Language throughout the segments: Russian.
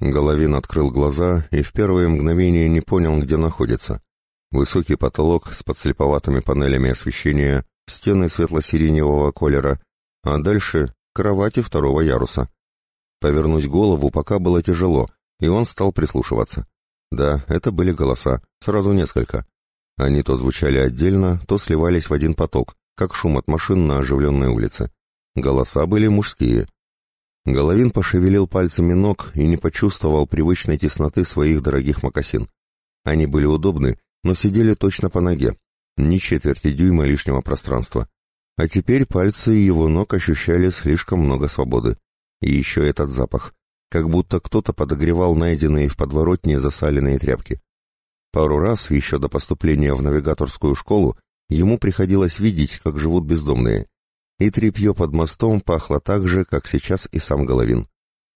Головин открыл глаза и в первые мгновения не понял, где находится. Высокий потолок с подслеповатыми панелями освещения, стены светло-сиреневого колера, а дальше кровати второго яруса. Повернуть голову пока было тяжело, и он стал прислушиваться. Да, это были голоса, сразу несколько. Они то звучали отдельно, то сливались в один поток, как шум от машин на оживленной улице. Голоса были мужские. Головин пошевелил пальцами ног и не почувствовал привычной тесноты своих дорогих мокасин. Они были удобны, но сидели точно по ноге, ни четверти дюйма лишнего пространства. А теперь пальцы его ног ощущали слишком много свободы. И еще этот запах, как будто кто-то подогревал найденные в подворотне засаленные тряпки. Пару раз, еще до поступления в навигаторскую школу, ему приходилось видеть, как живут бездомные, и тряпье под мостом пахло так же, как сейчас и сам Головин.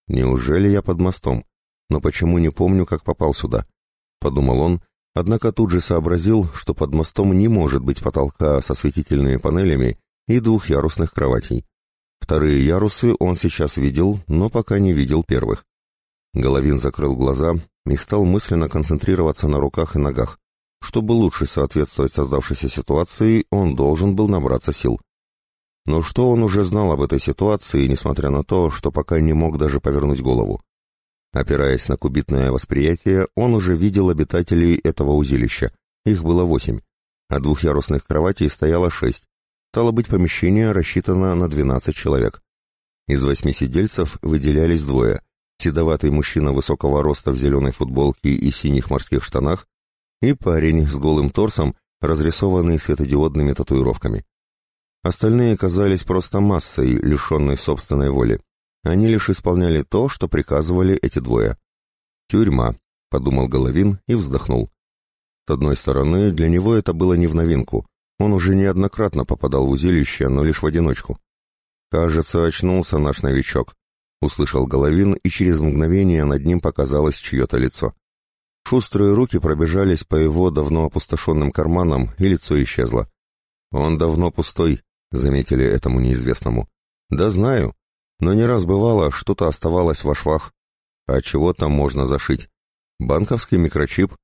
«Неужели я под мостом? Но почему не помню, как попал сюда?» — подумал он, однако тут же сообразил, что под мостом не может быть потолка со светительными панелями и двухъярусных кроватей. Вторые ярусы он сейчас видел, но пока не видел первых. Головин закрыл глаза и стал мысленно концентрироваться на руках и ногах. Чтобы лучше соответствовать создавшейся ситуации, он должен был набраться сил. Но что он уже знал об этой ситуации, несмотря на то, что пока не мог даже повернуть голову? Опираясь на кубитное восприятие, он уже видел обитателей этого узилища. Их было восемь, а двухъярусных кроватей стояло шесть. Стало быть, помещение рассчитано на двенадцать человек. Из восьми сидельцев выделялись двое. Седоватый мужчина высокого роста в зеленой футболке и синих морских штанах и парень с голым торсом, разрисованный светодиодными татуировками. Остальные казались просто массой, лишенной собственной воли. Они лишь исполняли то, что приказывали эти двое. «Тюрьма», — подумал Головин и вздохнул. С одной стороны, для него это было не в новинку. Он уже неоднократно попадал в узилище, но лишь в одиночку. «Кажется, очнулся наш новичок», — услышал Головин, и через мгновение над ним показалось чье-то лицо. Шустрые руки пробежались по его давно опустошенным карманам, и лицо исчезло. «Он давно пустой», — заметили этому неизвестному. «Да знаю, но не раз бывало, что-то оставалось во швах. А чего там можно зашить? Банковский микрочип.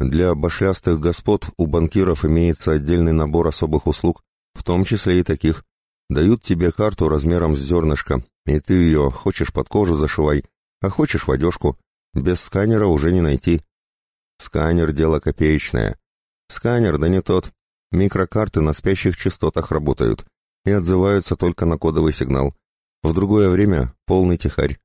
Для башлястых господ у банкиров имеется отдельный набор особых услуг, в том числе и таких. Дают тебе карту размером с зернышко, и ты ее хочешь под кожу зашивай, а хочешь в одежку. Без сканера уже не найти. Сканер — дело копеечное. Сканер, да не тот. Микрокарты на спящих частотах работают и отзываются только на кодовый сигнал. В другое время полный тихарь.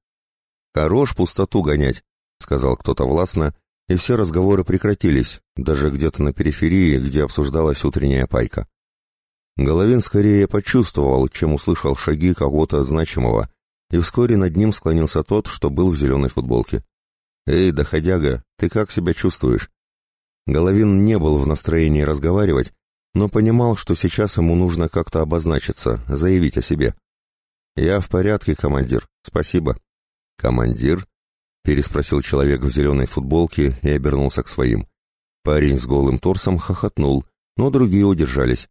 «Хорош пустоту гонять», — сказал кто-то властно, и все разговоры прекратились, даже где-то на периферии, где обсуждалась утренняя пайка. Головин скорее почувствовал, чем услышал шаги кого-то значимого, и вскоре над ним склонился тот, что был в зеленой футболке. «Эй, доходяга, ты как себя чувствуешь?» Головин не был в настроении разговаривать, но понимал, что сейчас ему нужно как-то обозначиться, заявить о себе. «Я в порядке, командир, спасибо». «Командир?» — переспросил человек в зеленой футболке и обернулся к своим. Парень с голым торсом хохотнул, но другие удержались.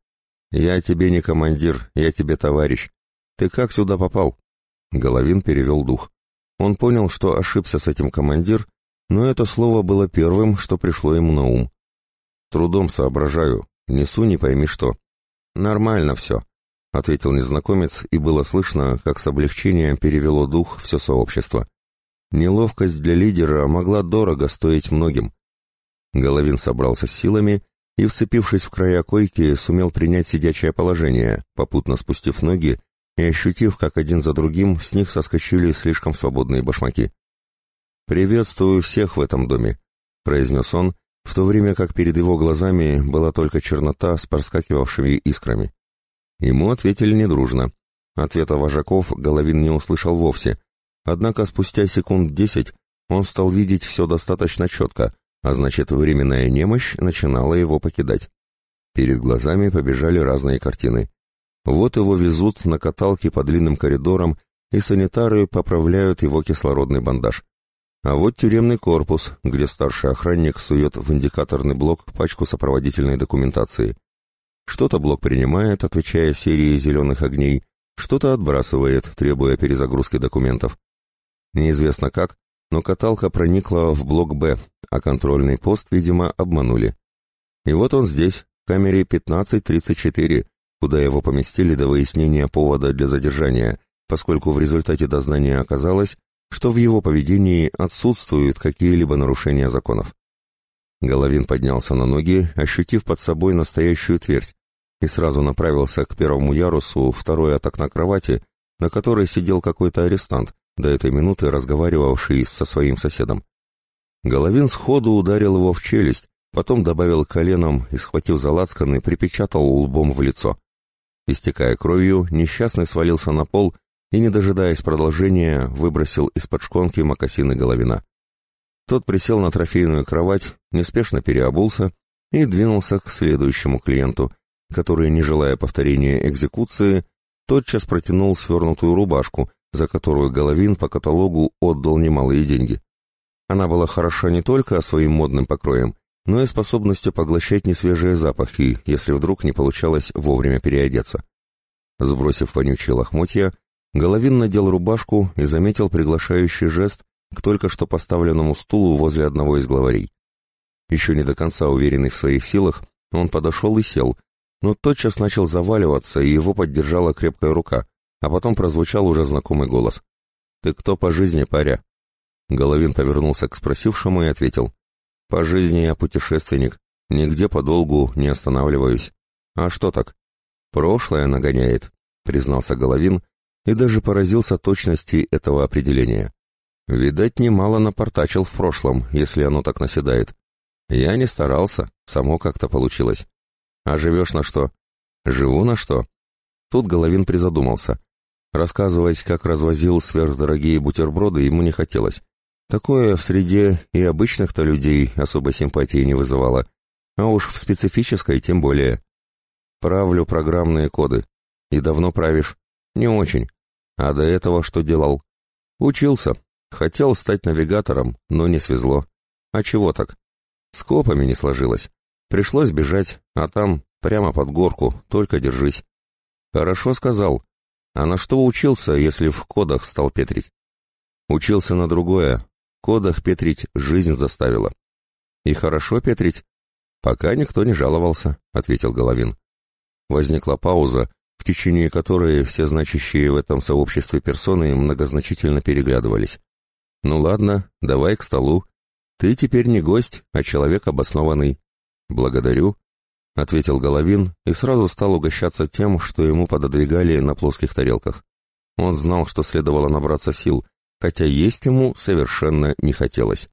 «Я тебе не командир, я тебе товарищ. Ты как сюда попал?» Головин перевел дух. Он понял, что ошибся с этим командир, но это слово было первым, что пришло ему на ум. «Трудом соображаю, несу не пойми что». «Нормально все», — ответил незнакомец, и было слышно, как с облегчением перевело дух все сообщество. Неловкость для лидера могла дорого стоить многим. Головин собрался с силами и, вцепившись в края койки, сумел принять сидячее положение, попутно спустив ноги и ощутив, как один за другим с них соскочили слишком свободные башмаки. «Приветствую всех в этом доме», — произнес он, в то время как перед его глазами была только чернота с проскакивавшими искрами. Ему ответили недружно. Ответа вожаков Головин не услышал вовсе, однако спустя секунд десять он стал видеть все достаточно четко, а значит, временная немощь начинала его покидать. Перед глазами побежали разные картины. Вот его везут на каталке по длинным коридорам, и санитары поправляют его кислородный бандаж. А вот тюремный корпус, где старший охранник сует в индикаторный блок пачку сопроводительной документации. Что-то блок принимает, отвечая серии зеленых огней, что-то отбрасывает, требуя перезагрузки документов. Неизвестно как, но каталка проникла в блок «Б», а контрольный пост, видимо, обманули. И вот он здесь, в камере 1534, куда его поместили до выяснения повода для задержания, поскольку в результате дознания оказалось, что в его поведении отсутствуют какие-либо нарушения законов. Головин поднялся на ноги, ощутив под собой настоящую твердь, и сразу направился к первому ярусу, второй от окна кровати, на которой сидел какой-то арестант, до этой минуты разговаривавший со своим соседом. Головин сходу ударил его в челюсть, потом добавил коленом и, схватив за лацканы, припечатал лбом в лицо. Истекая кровью, несчастный свалился на пол и, не дожидаясь продолжения, выбросил из-под шконки мокасины Головина. Тот присел на трофейную кровать, неспешно переобулся и двинулся к следующему клиенту, который, не желая повторения экзекуции, тотчас протянул свернутую рубашку, за которую Головин по каталогу отдал немалые деньги. Она была хороша не только своим модным покроем, но и способностью поглощать несвежие запахи, если вдруг не получалось вовремя переодеться. Сбросив вонючие лохмотья, Головин надел рубашку и заметил приглашающий жест к только что поставленному стулу возле одного из главарей. Еще не до конца уверенный в своих силах, он подошел и сел, но тотчас начал заваливаться, и его поддержала крепкая рука, а потом прозвучал уже знакомый голос. «Ты кто по жизни, паря?» Головин повернулся к спросившему и ответил. «По жизни я путешественник, нигде подолгу не останавливаюсь. А что так?» «Прошлое нагоняет», — признался Головин и даже поразился точности этого определения. Видать, немало напортачил в прошлом, если оно так наседает. Я не старался, само как-то получилось. А живешь на что? Живу на что? Тут Головин призадумался. Рассказывать, как развозил сверхдорогие бутерброды, ему не хотелось. Такое в среде и обычных-то людей особой симпатии не вызывало, а уж в специфической тем более. Правлю программные коды. И давно правишь? Не очень. А до этого что делал? Учился. Хотел стать навигатором, но не свезло. А чего так? С копами не сложилось. Пришлось бежать, а там, прямо под горку, только держись. Хорошо сказал. А на что учился, если в кодах стал петрить? Учился на другое. Кодах петрить жизнь заставила. И хорошо петрить? Пока никто не жаловался, ответил Головин. Возникла пауза, течение которой все значащие в этом сообществе персоны многозначительно переглядывались. «Ну ладно, давай к столу. Ты теперь не гость, а человек обоснованный». «Благодарю», — ответил Головин и сразу стал угощаться тем, что ему пододвигали на плоских тарелках. Он знал, что следовало набраться сил, хотя есть ему совершенно не хотелось.